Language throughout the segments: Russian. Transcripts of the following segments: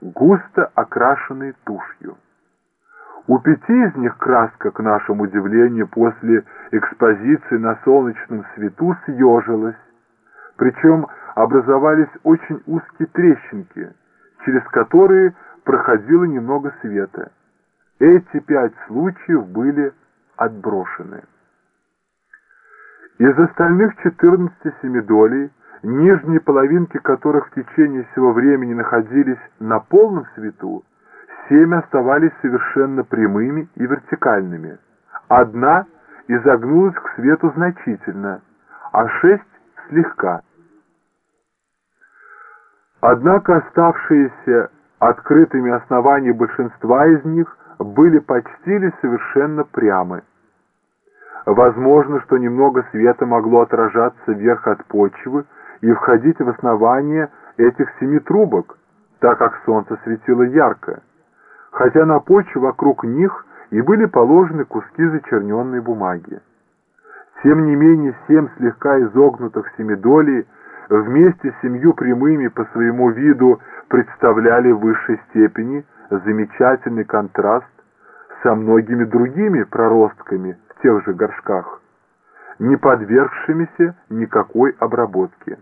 густо окрашенные тушью. У пяти из них краска, к нашему удивлению, после экспозиции на солнечном свету съежилась, причем образовались очень узкие трещинки, через которые проходило немного света. Эти пять случаев были отброшены. Из остальных 14 семидолей, нижние половинки которых в течение всего времени находились на полном свету, семь оставались совершенно прямыми и вертикальными. Одна изогнулась к свету значительно, а шесть слегка. Однако оставшиеся открытыми основания большинства из них были почти или совершенно прямы. Возможно, что немного света могло отражаться вверх от почвы и входить в основание этих семи трубок, так как солнце светило ярко, хотя на почве вокруг них и были положены куски зачерненной бумаги. Тем не менее, семь слегка изогнутых семидолей вместе с семью прямыми по своему виду представляли в высшей степени замечательный контраст со многими другими проростками в тех же горшках, не подвергшимися никакой обработке.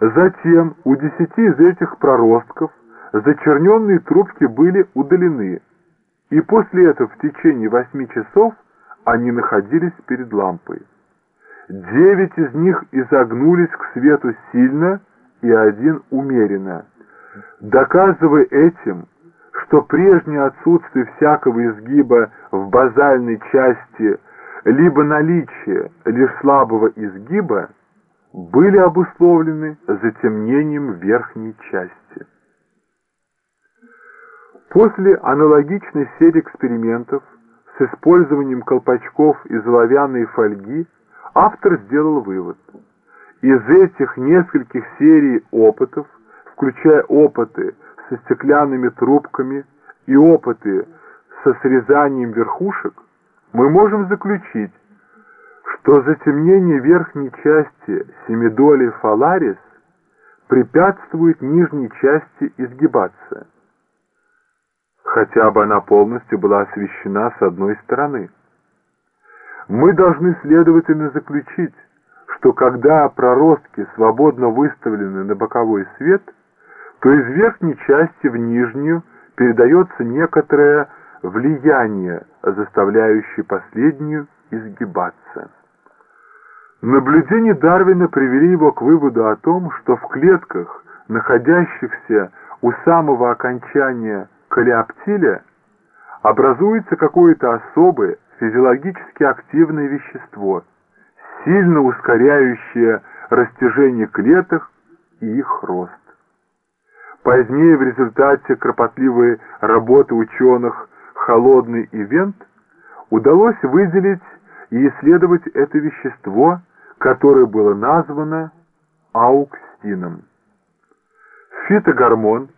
Затем у десяти из этих проростков зачерненные трубки были удалены, и после этого в течение восьми часов они находились перед лампой. Девять из них изогнулись к свету сильно и один умеренно, доказывая этим, что прежнее отсутствие всякого изгиба в базальной части либо наличие лишь слабого изгиба были обусловлены затемнением верхней части. После аналогичной серии экспериментов с использованием колпачков из оловянной фольги автор сделал вывод. Из этих нескольких серий опытов, включая опыты со стеклянными трубками и опыты со срезанием верхушек, мы можем заключить, что затемнение верхней части семидоли фаларис препятствует нижней части изгибаться, хотя бы она полностью была освещена с одной стороны. Мы должны, следовательно, заключить, что когда проростки свободно выставлены на боковой свет, то из верхней части в нижнюю передается некоторое влияние, заставляющее последнюю изгибаться. Наблюдения Дарвина привели его к выводу о том, что в клетках, находящихся у самого окончания колеоптиля, образуется какое-то особое физиологически активное вещество, сильно ускоряющее растяжение клеток и их рост. Позднее в результате кропотливой работы ученых «Холодный ивент» удалось выделить и исследовать это вещество, которое было названо ауксином. Фитогормон,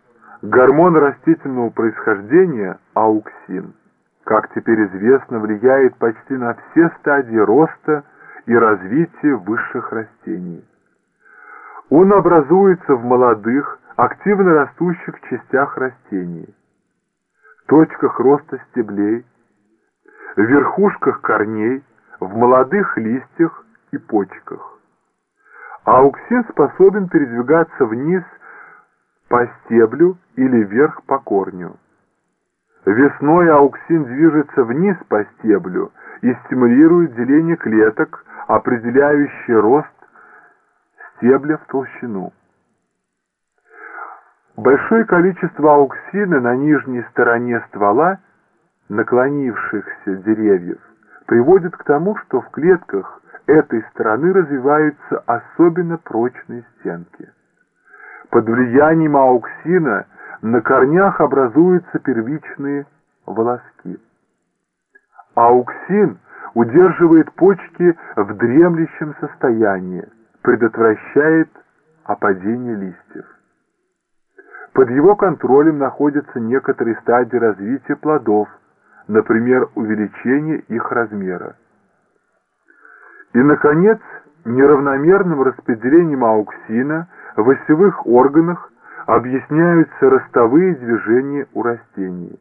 гормон растительного происхождения ауксин, как теперь известно, влияет почти на все стадии роста и развития высших растений. Он образуется в молодых, активно растущих частях растений, точках роста стеблей, в верхушках корней, в молодых листьях и почках. Ауксин способен передвигаться вниз по стеблю или вверх по корню. Весной ауксин движется вниз по стеблю и стимулирует деление клеток, определяющий рост стебля в толщину. Большое количество ауксина на нижней стороне ствола наклонившихся деревьев приводит к тому, что в клетках этой стороны развиваются особенно прочные стенки. Под влиянием ауксина на корнях образуются первичные волоски. Ауксин удерживает почки в дремлющем состоянии, предотвращает опадение листьев. Под его контролем находятся некоторые стадии развития плодов, например, увеличение их размера. И, наконец, неравномерным распределением ауксина в осевых органах объясняются ростовые движения у растений.